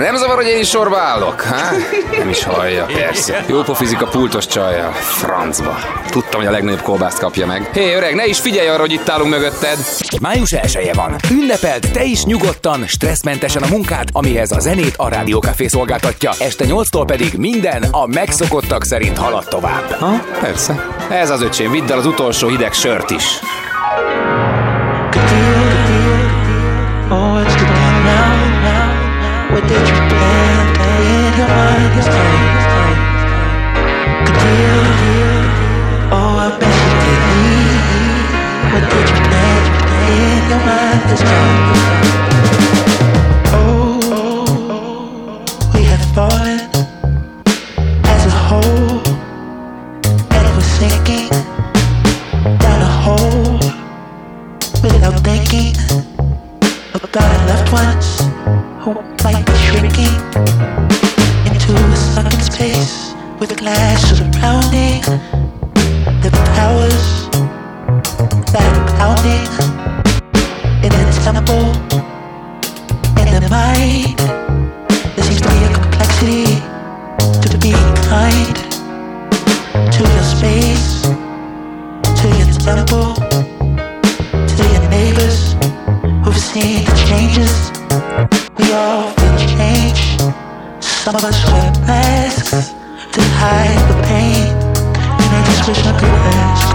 Nem zavar, hogy én is sorba állok? Há? Nem is hallja, persze. Jó pofizik a pultos csajjal. Francba. Tudtam, hogy a legnagyobb kolbászt kapja meg. Hé, öreg, ne is figyelj arra, hogy itt állunk mögötted. Május 1 van. Ünnepeld te is nyugodtan, stresszmentesen a munkát, amihez a zenét a Rádiókafé szolgáltatja. Este 8-tól pedig minden a megszokottak szerint halad tovább. Ha, persze. Ez az öcsém, vidd el az utolsó hideg sört is. Oh, without thinking about our loved ones who might be into a sunken space with the glass surrounding the powers that are pounding in the temple, in the mind. There seems to be a complexity to being kind to your space, to your temple, to your neighbors who've seen the changes. We all feel change. Some of us wear masks to hide the pain. And I just wish I could ask.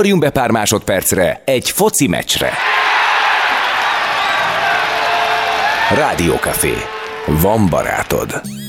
Ugorjunk be pár másodpercre egy foci meccsre. Rádiókafé. Van barátod.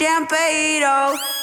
Champagne. Oh.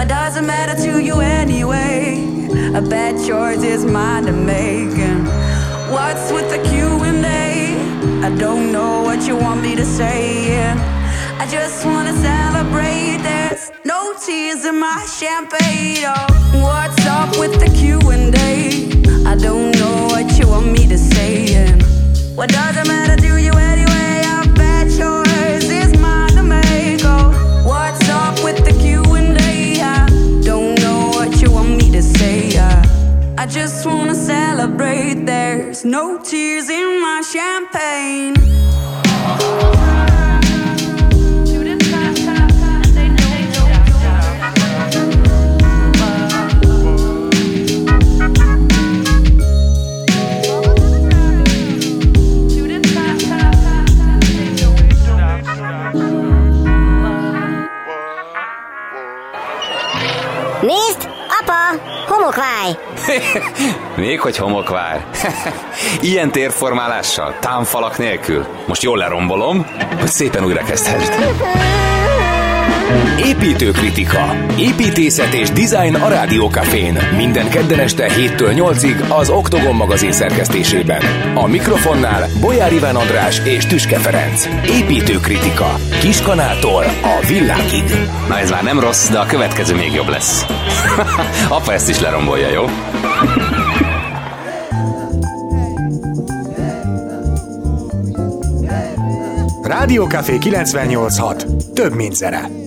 What does it matter to you anyway? A bad choice is mine to make. What's with the Q and A? I don't know what you want me to say. I just wanna celebrate. There's no tears in my champagne. Oh, what's up with the Q Ilyen térformálással, támfalak nélkül. Most jól lerombolom, hogy szépen újra kezdhessd. Építőkritika. Építészet és design a Rádiókafén. Minden kedden este 7-től 8-ig az Oktogon magazin szerkesztésében. A mikrofonnál Bolyár Iván András és Tüske Ferenc. Építőkritika. Kiskanától a villákig. Na ez már nem rossz, de a következő még jobb lesz. Apa ezt is lerombolja, jó? Rádiókafé 98.6. Több mint zene.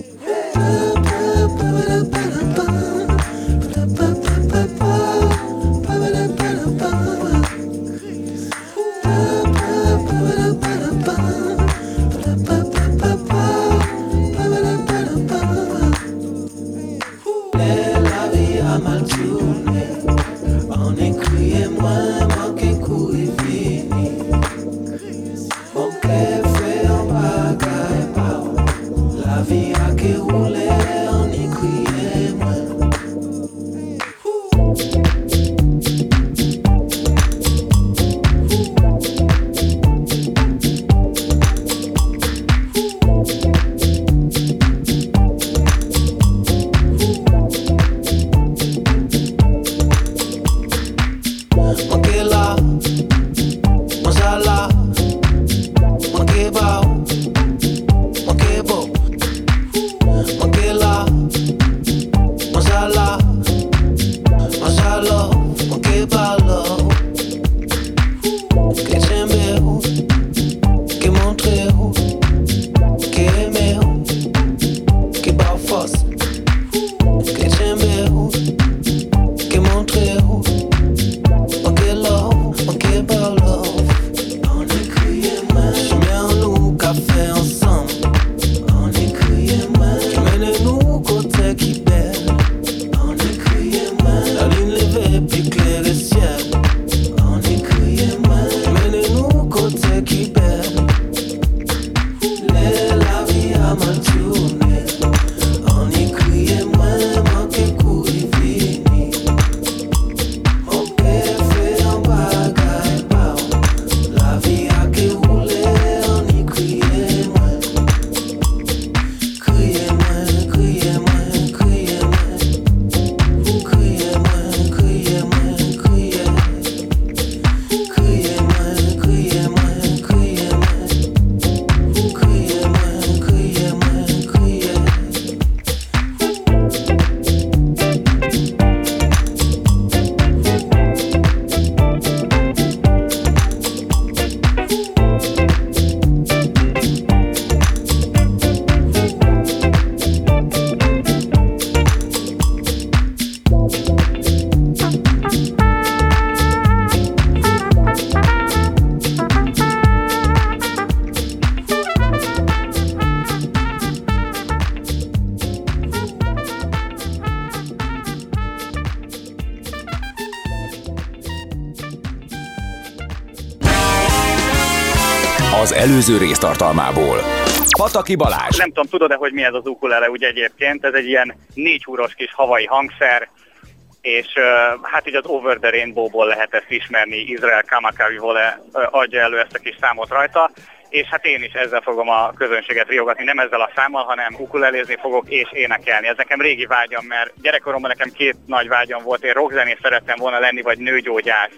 előző résztartalmából. Pataki Balázs. Nem tudom, tudod-e, hogy mi ez az ukulele úgy egyébként? Ez egy ilyen négy húros kis havai hangszer, és hát így az Over the Rainbow-ból lehet ezt ismerni, Izrael Kamakavi vole uh, adja elő ezt a kis számot rajta, és hát én is ezzel fogom a közönséget riogatni, nem ezzel a számmal, hanem ukulelézni fogok és énekelni. Ez nekem régi vágyam, mert gyerekkoromban nekem két nagy vágyam volt, én rockzenész szerettem volna lenni, vagy nőgyógyász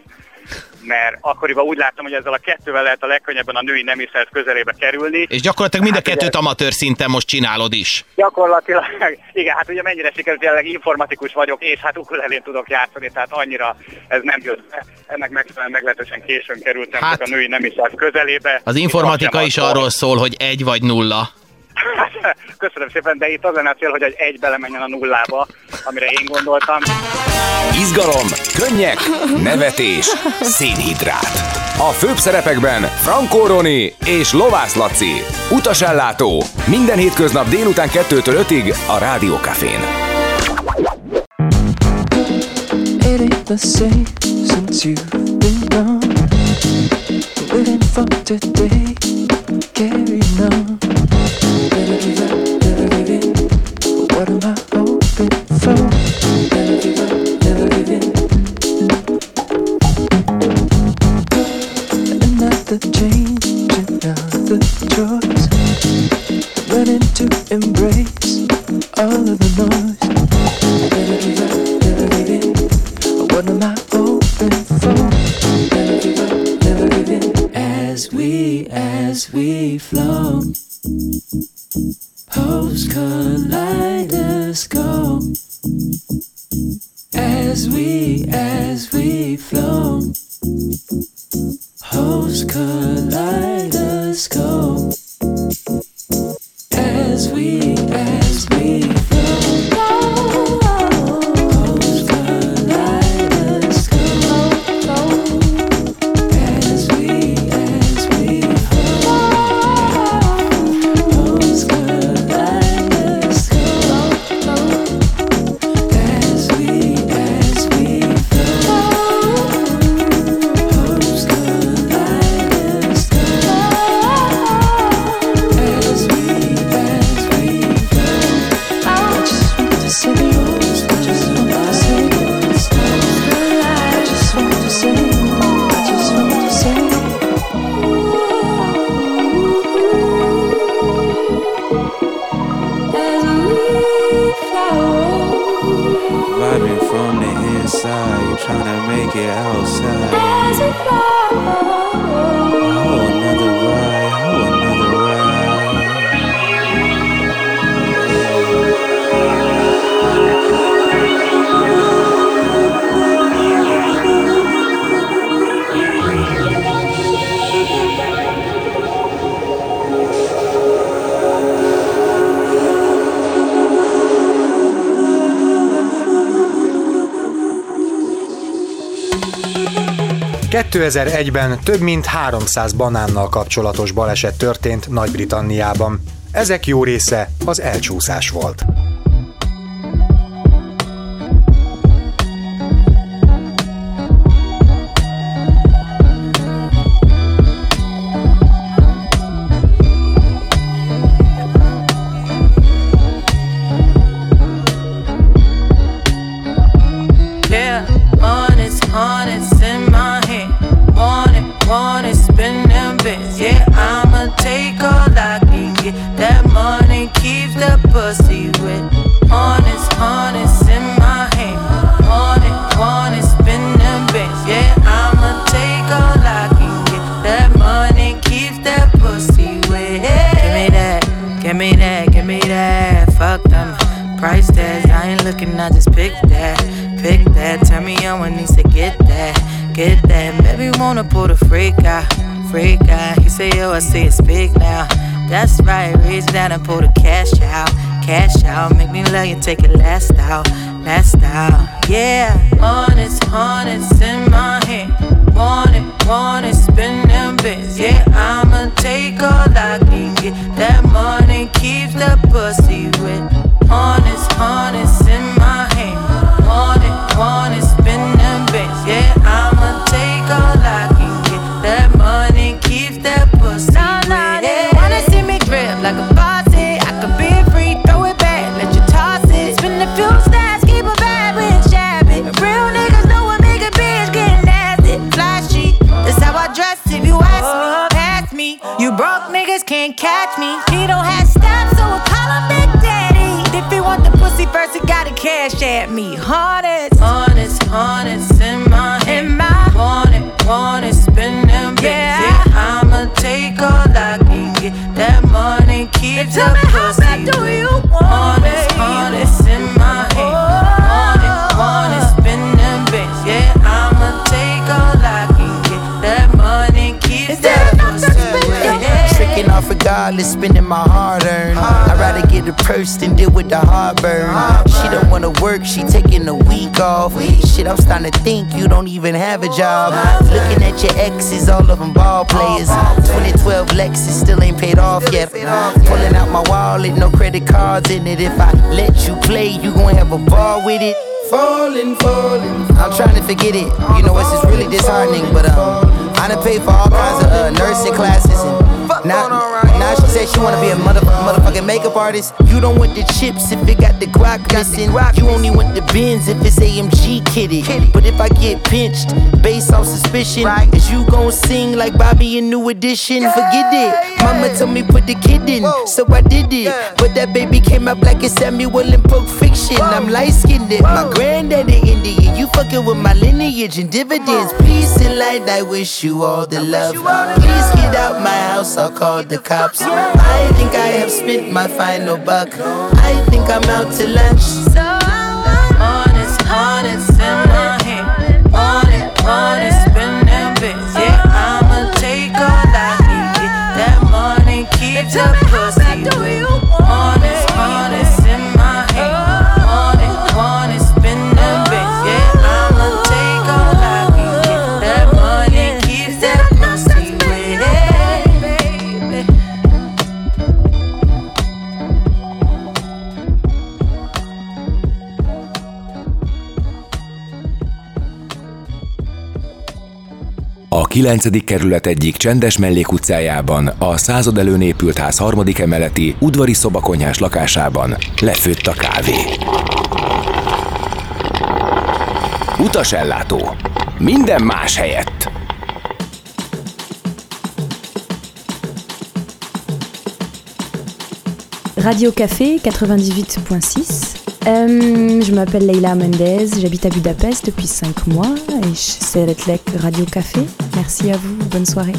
mert akkoriban úgy láttam, hogy ezzel a kettővel lehet a legkönnyebben a női nemiszerv közelébe kerülni. És gyakorlatilag mind hát a kettőt ugye, amatőr szinten most csinálod is. Gyakorlatilag, igen, hát ugye mennyire sikerült, jelenleg informatikus vagyok, és hát ukulelén tudok játszani, tehát annyira ez nem jött be. Ennek megfelelően meglehetősen későn kerültem hát, a női nemiszerv közelébe. Az informatika is arról szól, hogy egy vagy nulla. Köszönöm szépen, de itt az lenne a cél, hogy egy, egy belemenjen a nullába, amire én gondoltam. Izgalom, könnyek, nevetés, szénhidrát. A főbb szerepekben Franco Roni és Lovász Laci. Utasellátó. Minden hétköznap délután 2-től 5-ig a Rádió Cafén. Carry 2001-ben több mint 300 banánnal kapcsolatos baleset történt Nagy-Britanniában. Ezek jó része az elcsúszás volt. Right, reach down and pull the cash out. Cash out, make me love you, take it last purse than deal with the heartburn. She don't wanna work, she taking a week off. Shit, I'm starting to think you don't even have a job. Looking at your exes, all of them ball players. 2012 Lexus still ain't paid off yet. Pulling out my wallet, no credit cards in it. If I let you play, you gon' have a ball with it. Falling, falling. I'm trying to forget it. You know, it's just really disheartening, but um, I done paid for all kinds of uh, nursing classes and now, now she said she wanna be a mother, motherfucking makeup artist. You don't want the chips if it got the guac missing. You only want the bins if it's AMG kitty. But if I get pinched based on suspicion, is you gon' sing like Bobby in New Edition? Forget it. Mama told me put the kid in, so I did it. But that baby came out black as Samuel in Pulp Fiction. I'm light skinned. My granddaddy Indian. You fucking with my lineage and dividends. Peace and light. I wish you all the love. Please get out my house. I'll call the cops. I think I have spent my final buck. I think I'm out to lunch. So 9. kerület egyik csendes mellékutcájában, a század előn épült ház harmadik emeleti, udvari szobakonyhás lakásában lefőtt a kávé. Utasellátó. Minden más helyett. Radio Café 98.6. Euh, je m'appelle Leila Mendez, j'habite à Budapest depuis 5 mois et je Seretlek Radio Café. Merci à vous, bonne soirée.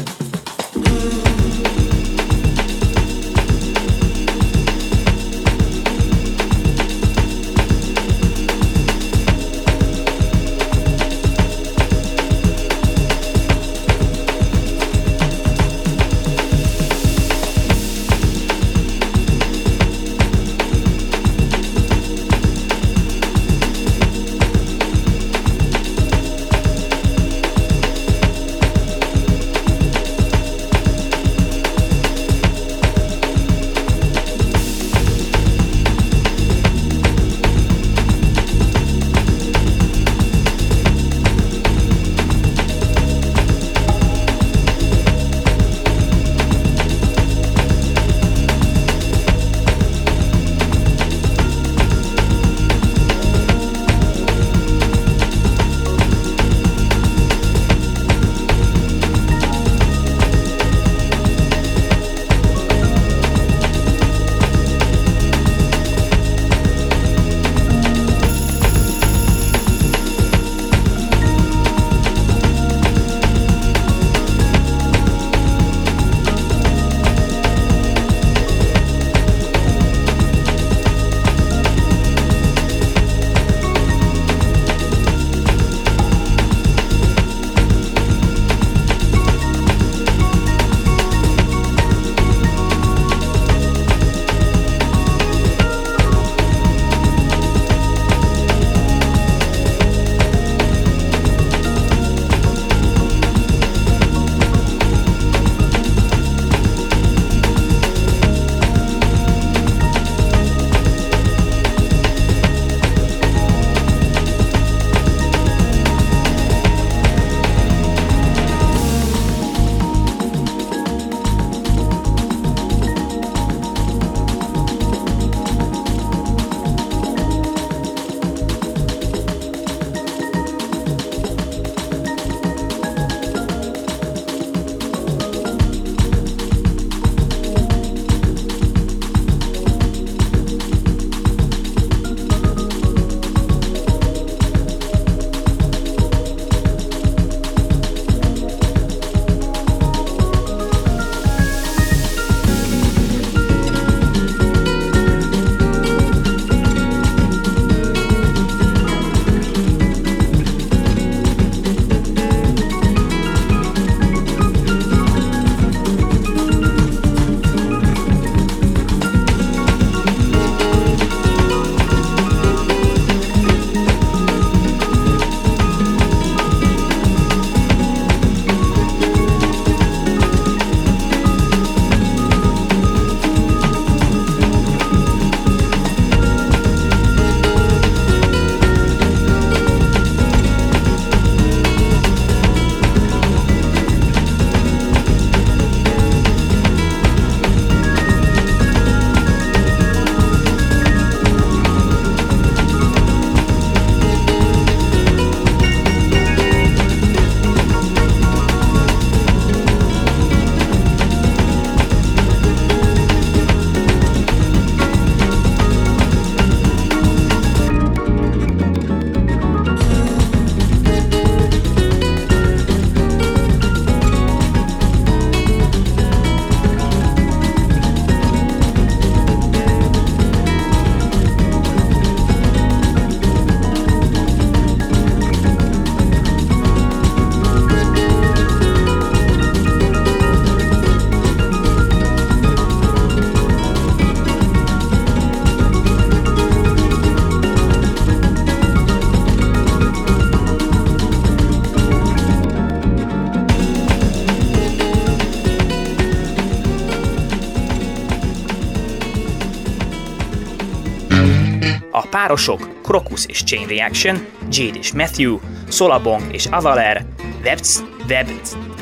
Párosok Crocus és Chain Reaction, Jade és Matthew, Solabong és Avaler, Webs, Web,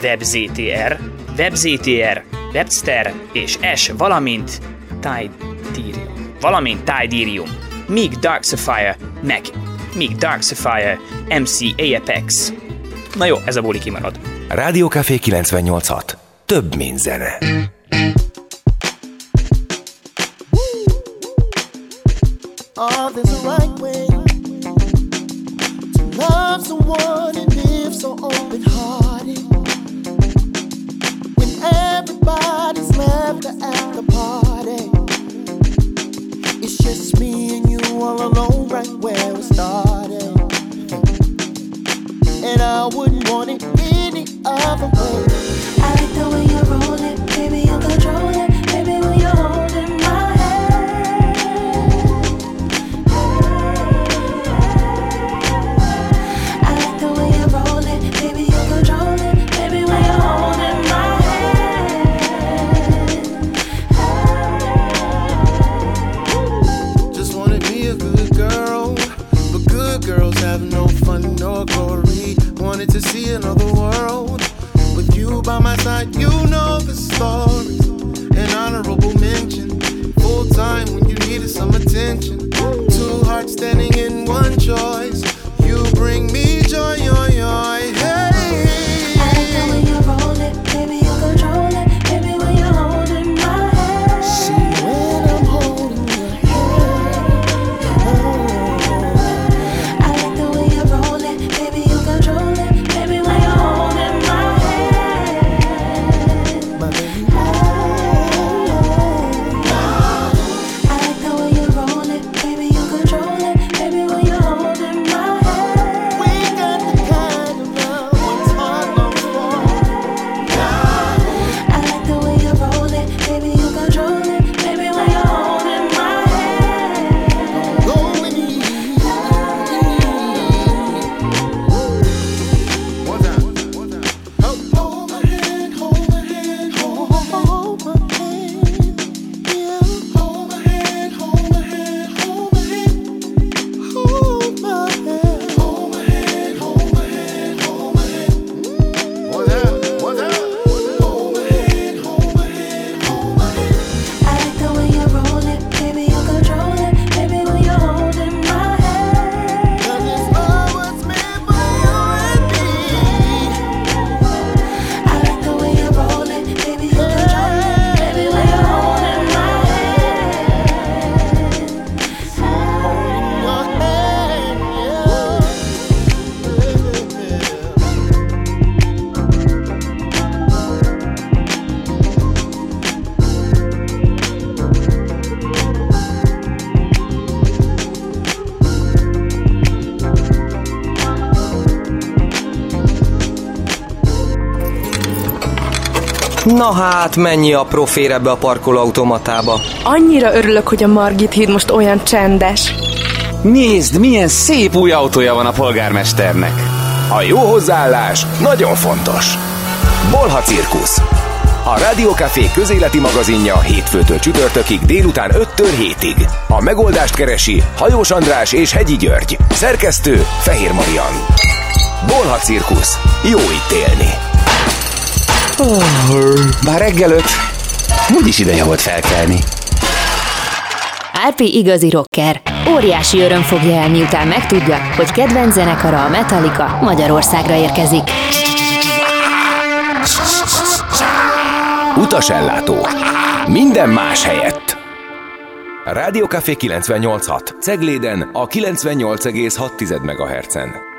WebZTR, WebZTR, Webster és Ash, valamint Tidirium, valamint Tidirium, míg Dark Sapphire, meg míg Dark Sapphire, MC Apex. Na jó, ez a buli kimarad. Rádiókafé 98.6. Több, mint zene. There's a right way to love someone and live so open hearted. When everybody's left at the party, it's just me and you all alone, right where we started. And I wouldn't want it any other way. I like the way you roll it, by. You know the story. An honorable mention, full time when you needed some attention. Two hearts standing in one choice. Na hát, mennyi a profér ebbe a parkolóautomatába. Annyira örülök, hogy a Margit híd most olyan csendes. Nézd, milyen szép új autója van a polgármesternek. A jó hozzáállás nagyon fontos. Bolha Cirkusz. A Rádiókafé közéleti magazinja hétfőtől csütörtökig délután 5-től 7-ig. A megoldást keresi Hajós András és Hegyi György. Szerkesztő Fehér Marian. Bolha Cirkusz. Jó itt élni. Bár reggel öt, úgyis ideje volt felkelni. Árpi igazi rocker. Óriási öröm fogja el, miután megtudja, hogy kedvenc zenekara a Metallica Magyarországra érkezik. Utasellátó. Minden más helyett. Rádiókafé 98.6. Cegléden a 98,6 MHz-en.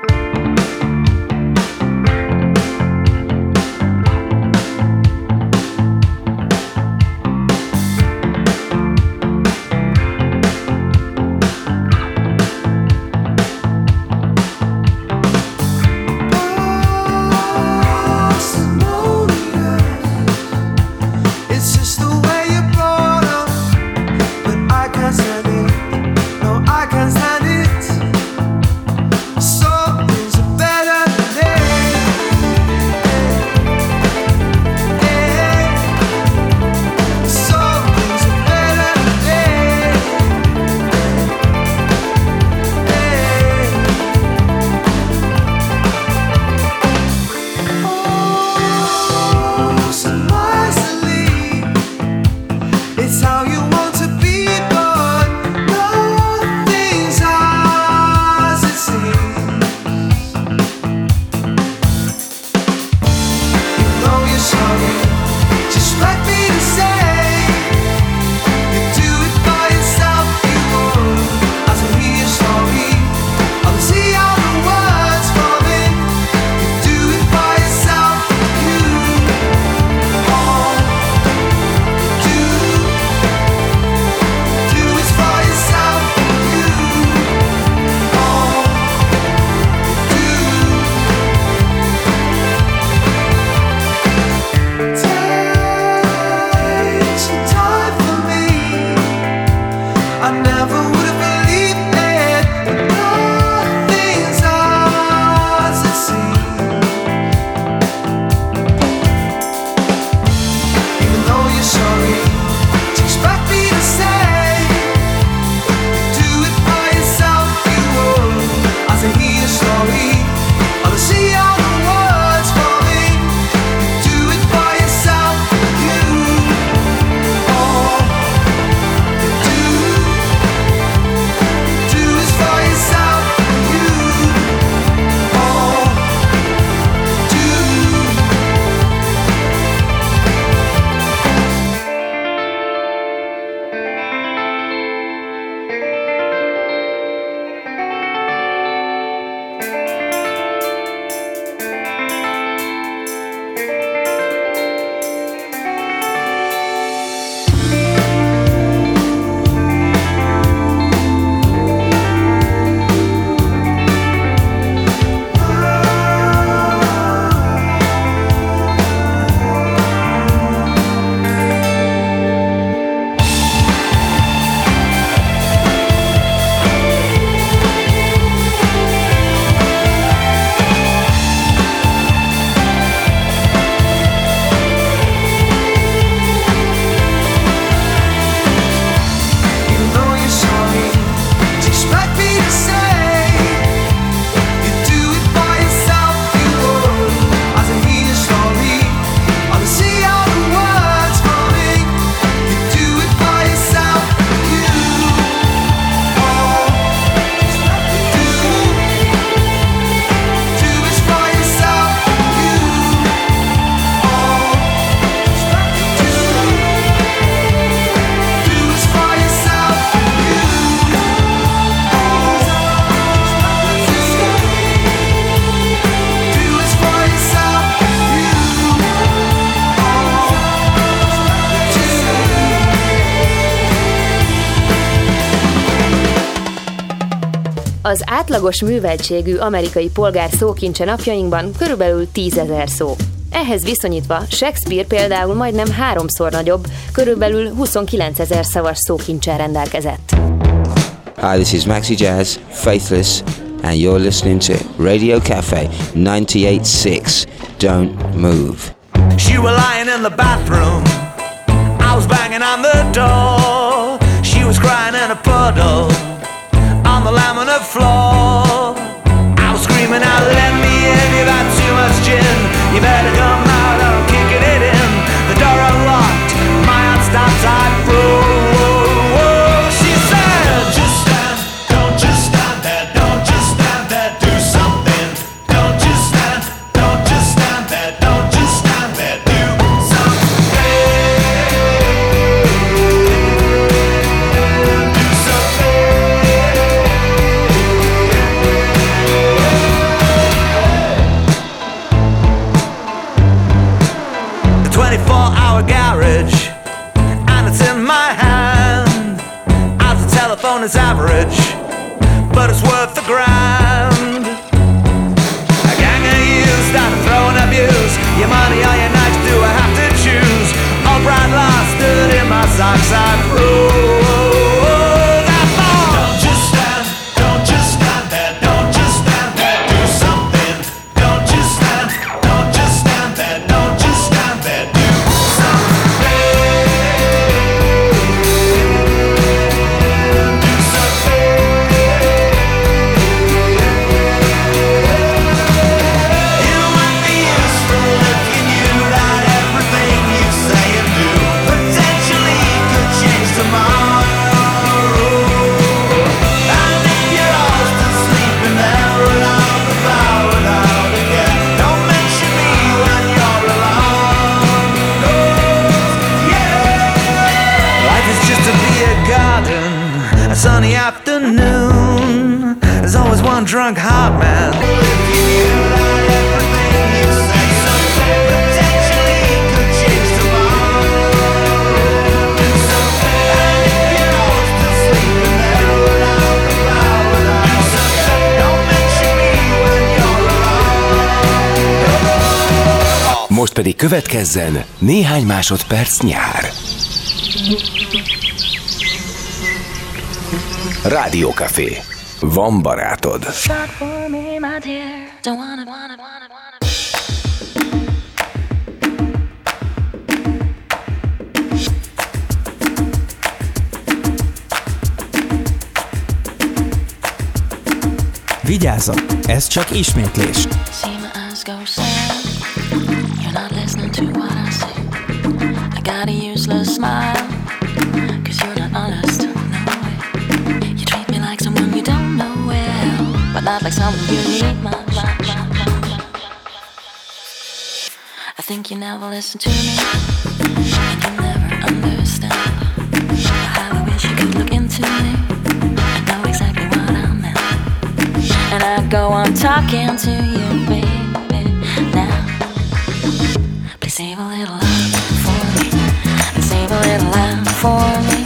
átlagos műveltségű amerikai polgár szókincse napjainkban körülbelül tízezer szó. Ehhez viszonyítva Shakespeare például majdnem háromszor nagyobb, körülbelül 29 ezer szavas szókincsel rendelkezett. Hi, this is Maxi Jazz, Faithless, and you're listening to Radio Cafe 98.6. Don't move. She was lying in the bathroom. I was banging on the door. She was crying in a puddle. I'm on the floor. I was screaming out, let me in, you've had too much gin, you better come. következzen néhány másodperc nyár. Rádiókafé. Van barátod. Vigyázat! Ez csak ismétlés. See my eyes go To what I got a useless smile, cause you're not honest, no way. You treat me like someone you don't know well, but not like someone you need much. I think you never listen to me, and you never understand. I wish you could look into me and know exactly what I meant. And I go on talking to you, baby. form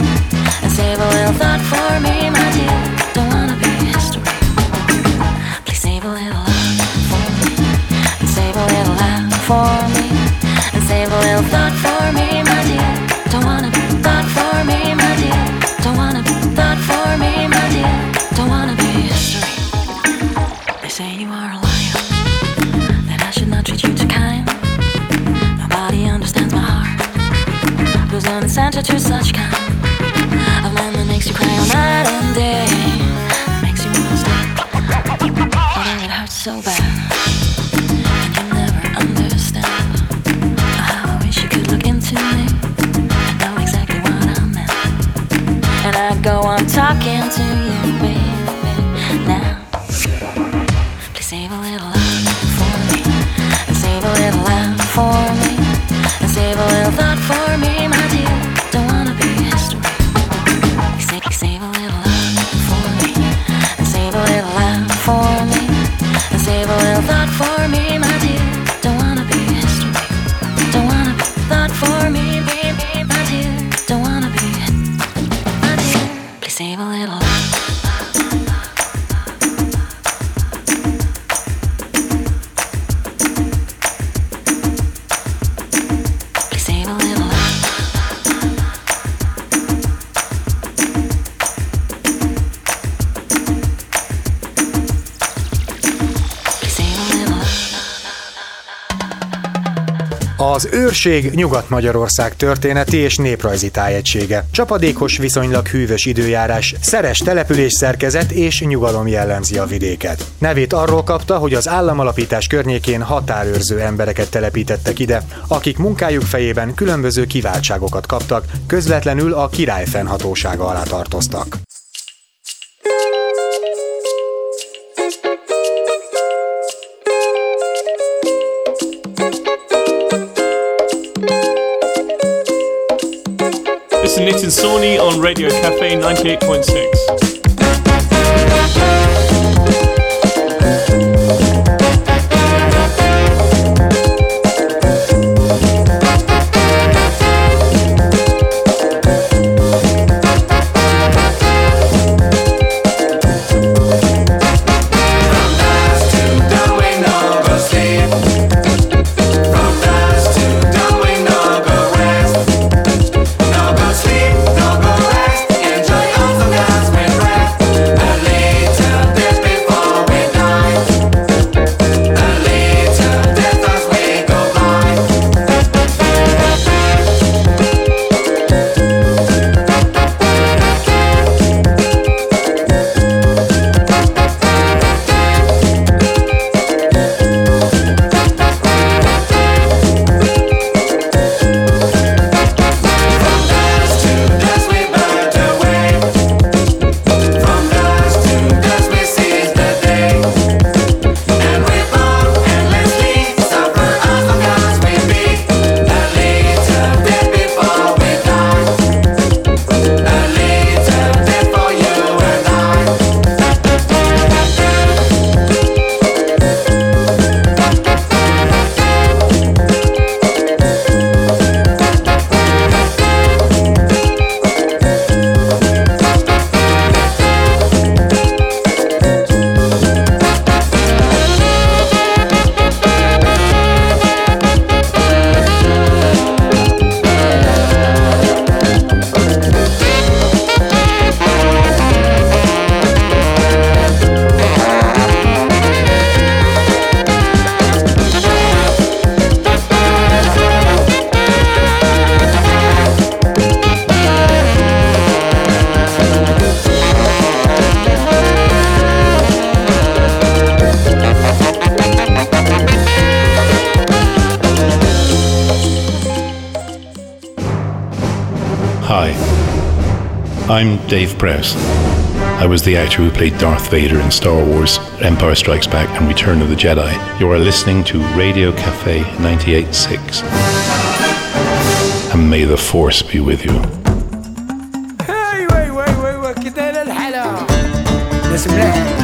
Az őrség Nyugat-Magyarország történeti és néprajzi tájegysége. Csapadékos, viszonylag hűvös időjárás, szeres település szerkezet és nyugalom jellemzi a vidéket. Nevét arról kapta, hogy az államalapítás környékén határőrző embereket telepítettek ide, akik munkájuk fejében különböző kiváltságokat kaptak, közvetlenül a király fennhatósága alá tartoztak. Sony on Radio Cafe 98.6. Press. I was the actor who played Darth Vader in Star Wars Empire Strikes Back and Return of the Jedi. You are listening to Radio Cafe 98.6. And may the Force be with you. هاي وي وي وي وي كده الحلا ناس ملاح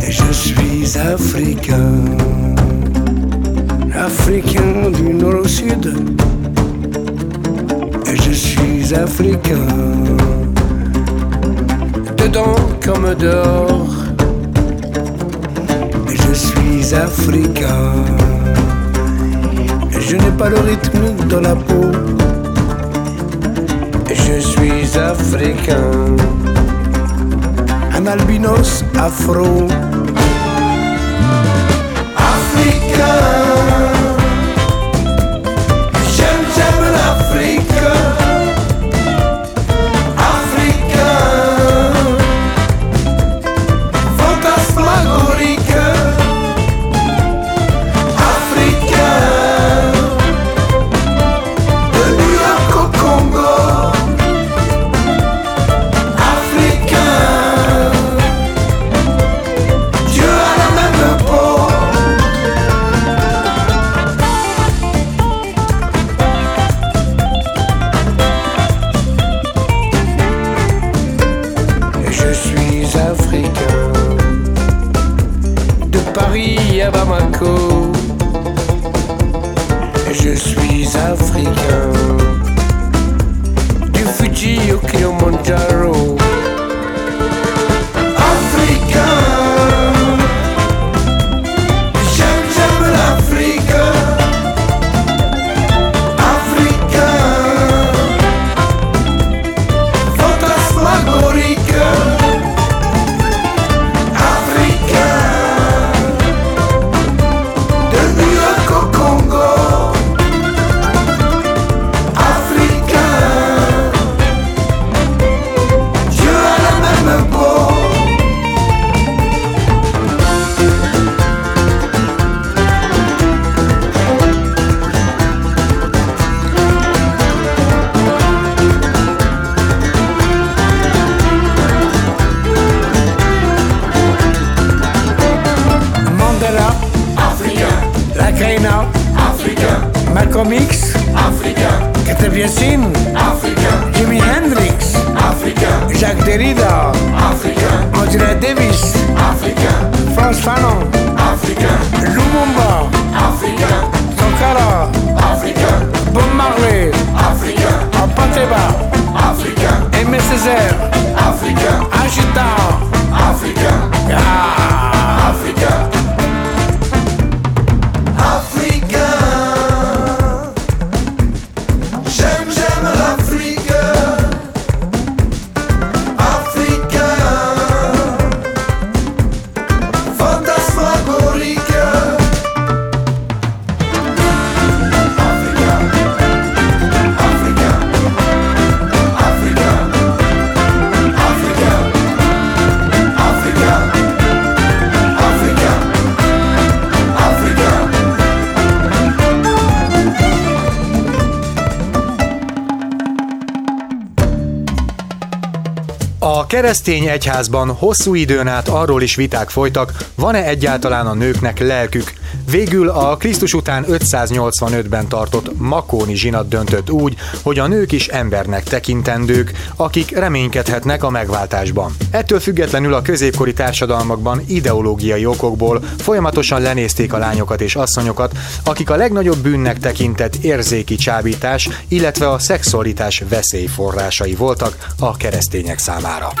Je suis africain, africain africain, dedans comme dehors. Je suis africain, je n'ai pas le rythme dans la peau. Je suis africain, un albinos afro. Africain, keresztény egyházban hosszú időn át arról is viták folytak, van-e egyáltalán a nőknek lelkük. Végül a Krisztus után 585-ben tartott Makóni zsinat döntött úgy, hogy a nők is embernek tekintendők, akik reménykedhetnek a megváltásban. Ettől függetlenül a középkori társadalmakban ideológiai okokból folyamatosan lenézték a lányokat és asszonyokat, akik a legnagyobb bűnnek tekintett érzéki csábítás, illetve a szexualitás veszélyforrásai voltak a keresztények számára.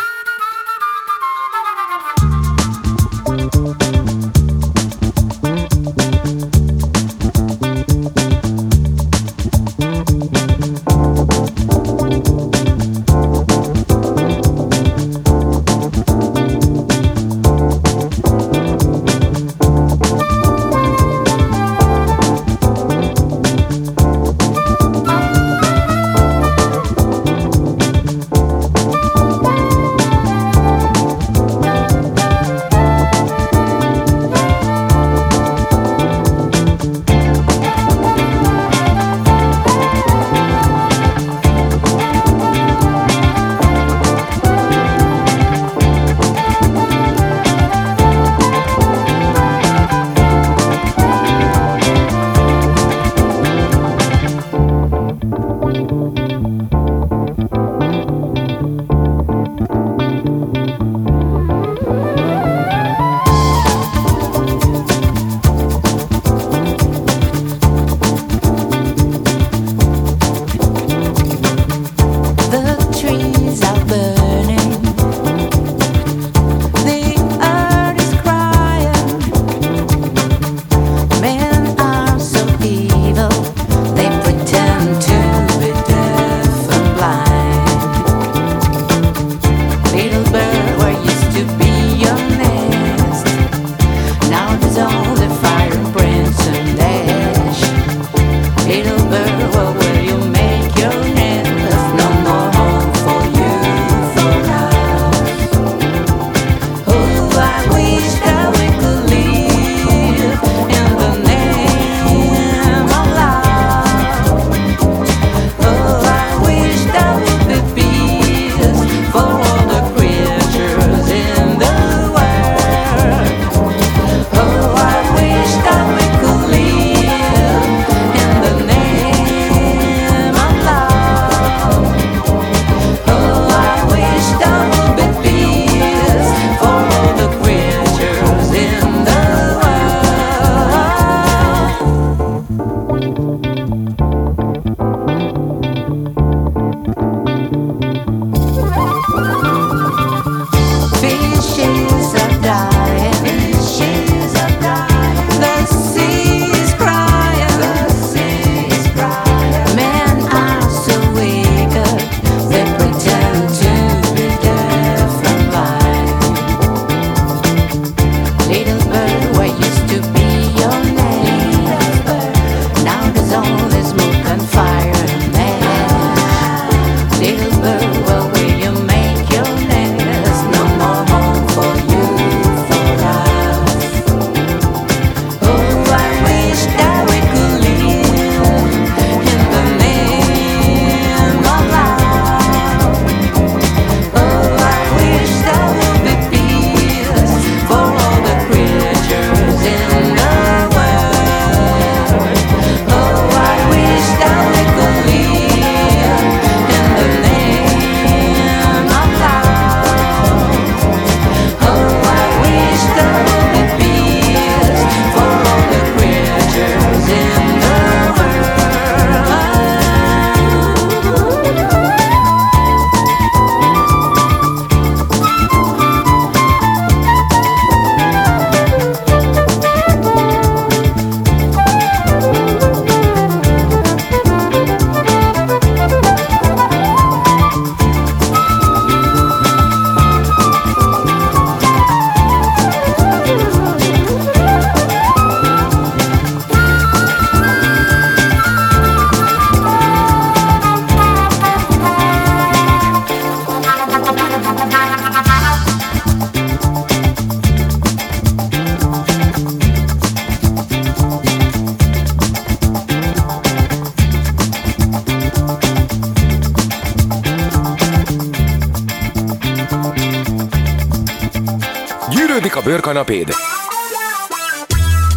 Bőrkanapéd?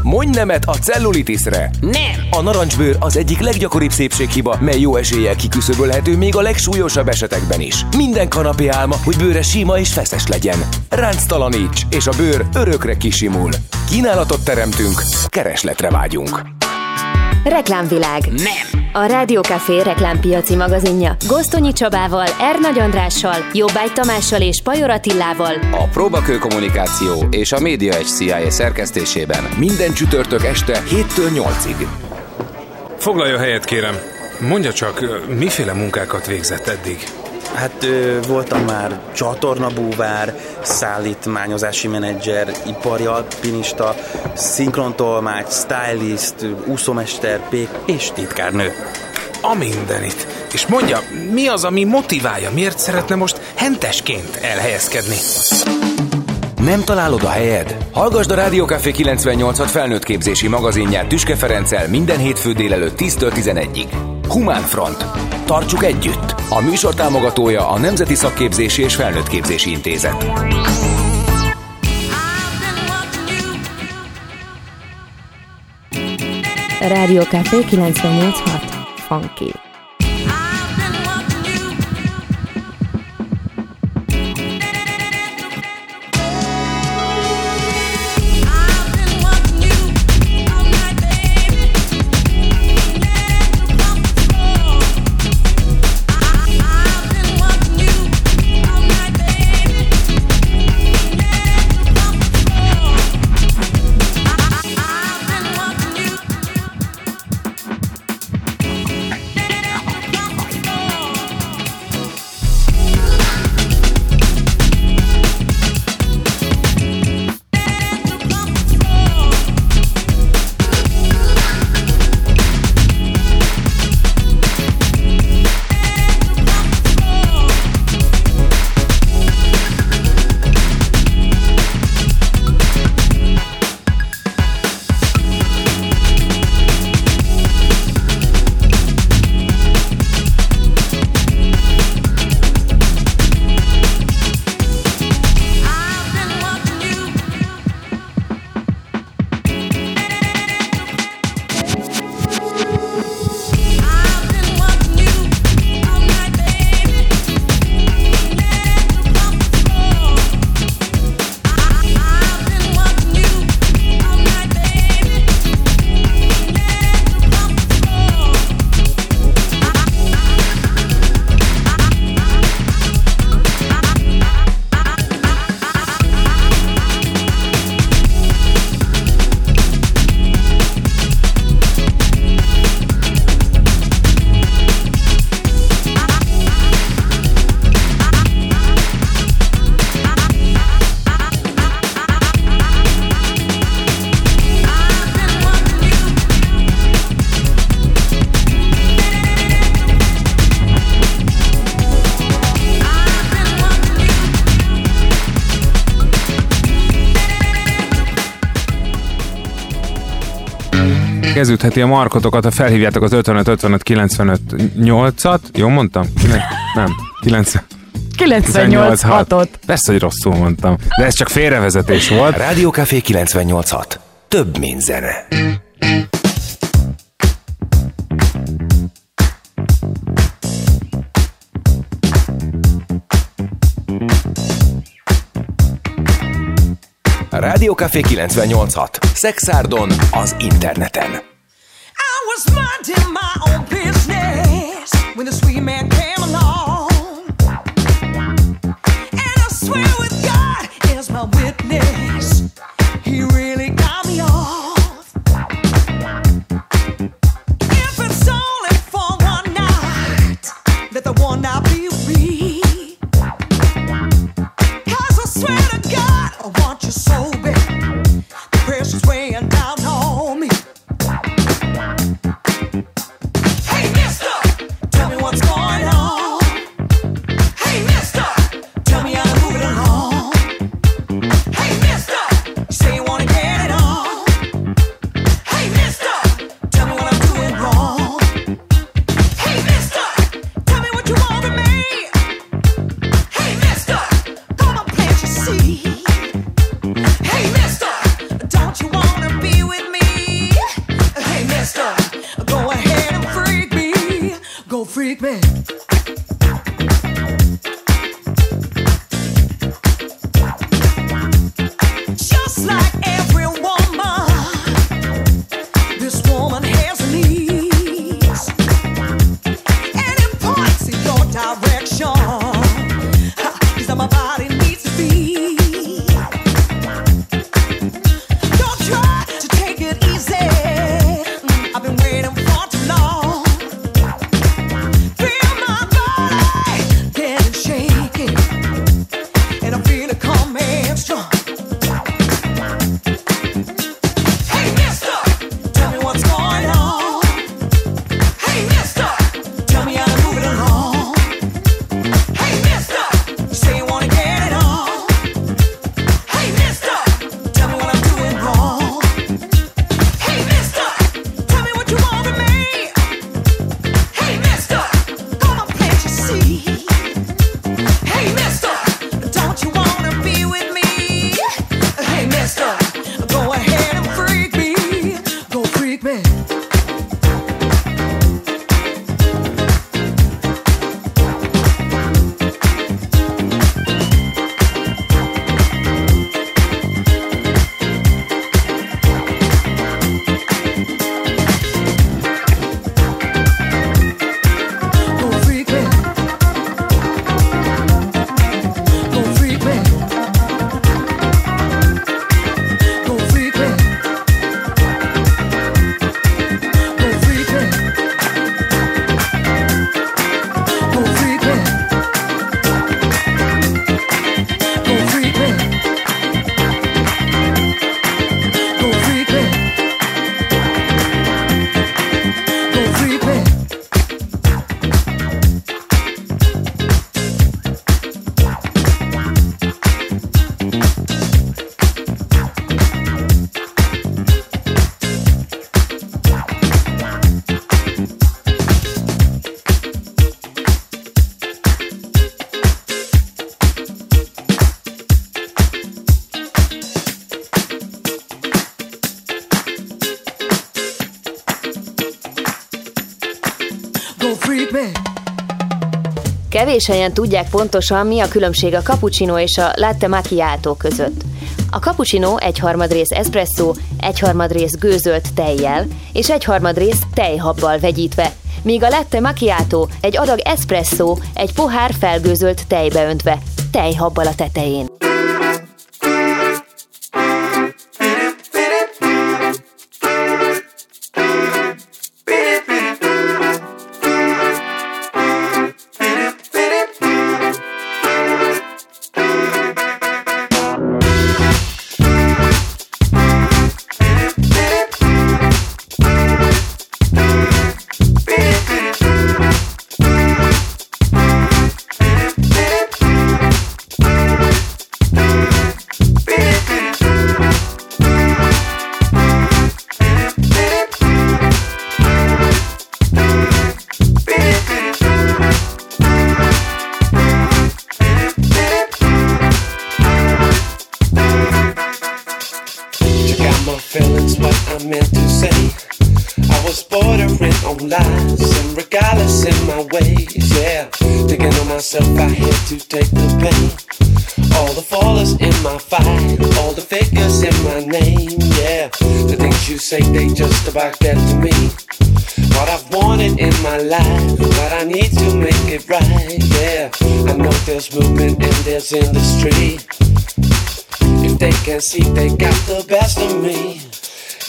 Mondj nemet a cellulitisre! Nem! A narancsbőr az egyik leggyakoribb szépséghiba, mely jó eséllyel kiküszöbölhető még a legsúlyosabb esetekben is. Minden kanapé álma, hogy bőre sima és feszes legyen. Ránctalaníts, és a bőr örökre kisimul. Kínálatot teremtünk, keresletre vágyunk. Reklámvilág. Nem. A Rádiókafé reklámpiaci magazinja. Gosztonyi Csabával, Ernagy Andrással, Jobbágy Tamással és Pajor Attillával. A Próbakő Kommunikáció és a Média 1 CIA szerkesztésében. Minden csütörtök este 7-től 8-ig. Foglalja helyet, kérem. Mondja csak, miféle munkákat végzett eddig? Hát ö, voltam már csatornabúvár, szállítmányozási menedzser, ipari alpinista, szinkrontolmács, stylist, úszómester, pék és titkárnő. A mindenit. És mondja, mi az, ami motiválja? Miért szeretne most hentesként elhelyezkedni? Nem találod a helyed? Hallgasd a Rádiókafé 98 felnőtt képzési magazinját Tüske Ferenccel minden hétfő délelőtt 10-től 11-ig. Humán Front. Tartsuk együtt! A műsor támogatója a Nemzeti Szakképzési és Felnőttképzési Intézet. Rádiókafé 98.6 Funky. Kezdődheti a markotokat, ha felhívjátok az 55 55 95 8-at. Jó mondtam? Kine- Nem. 90. 98 6-ot. Persze, hogy rosszul mondtam. De ez csak félrevezetés volt. Rádiókafé 98.6. Több, mint zene. Rádiókafé 98.6. Szexárdon az interneten. I was minding my own business when the sweet man came along. And I swear with God is my witness, he really Teljesen tudják pontosan, mi a különbség a cappuccino és a latte macchiato között. A cappuccino egyharmad rész espresszó, egyharmad rész gőzölt tejjel és egyharmad rész tejhabbal vegyítve, míg a latte macchiato egy adag espresso egy pohár felgőzölt tejbe öntve, tejhabbal a tetején.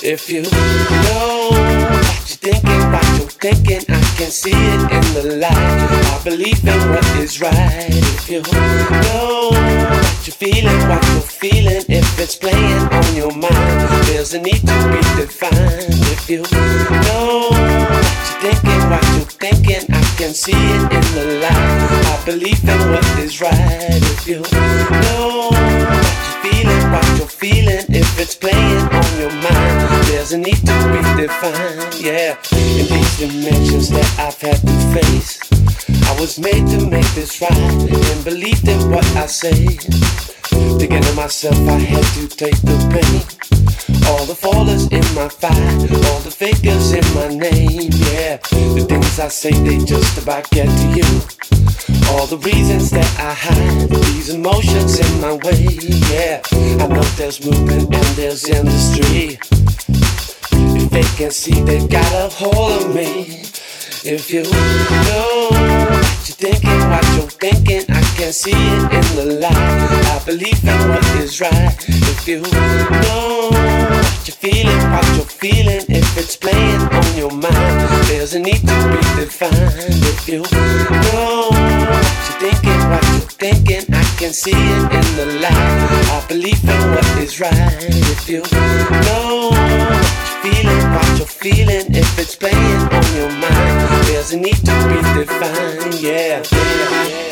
If you know what you're thinking, what you're thinking, I can see it in the light. I believe in what is right. If you know what you're feeling, what you're feeling, if it's playing on your mind, there's a need to be defined. If you know what you're thinking, what you're thinking, I can see it in the light. I believe in what is right. If you know what you're feeling, what you're feeling, if it's playing on your mind doesn't need to be defined, yeah. In these dimensions that I've had to face, I was made to make this right and believe in what I say. To get to myself, I had to take the pain. All the fallers in my fight, all the figures in my name, yeah. The things I say, they just about get to you. All the reasons that I hide, these emotions in my way, yeah. I know there's movement and there's industry. They can see, they've got a hold of me. If you know what you're thinking, what you're thinking, I can see it in the light. I believe in what is right. If you know what you're feeling, what you're feeling, if it's playing on your mind, there's a need to be defined. If you know what you're thinking, what you're thinking, I can see it in the light. I believe in what is right. If you know feeling, what you're feeling, if it's playing on your mind, there's a need to be defined. Yeah. yeah.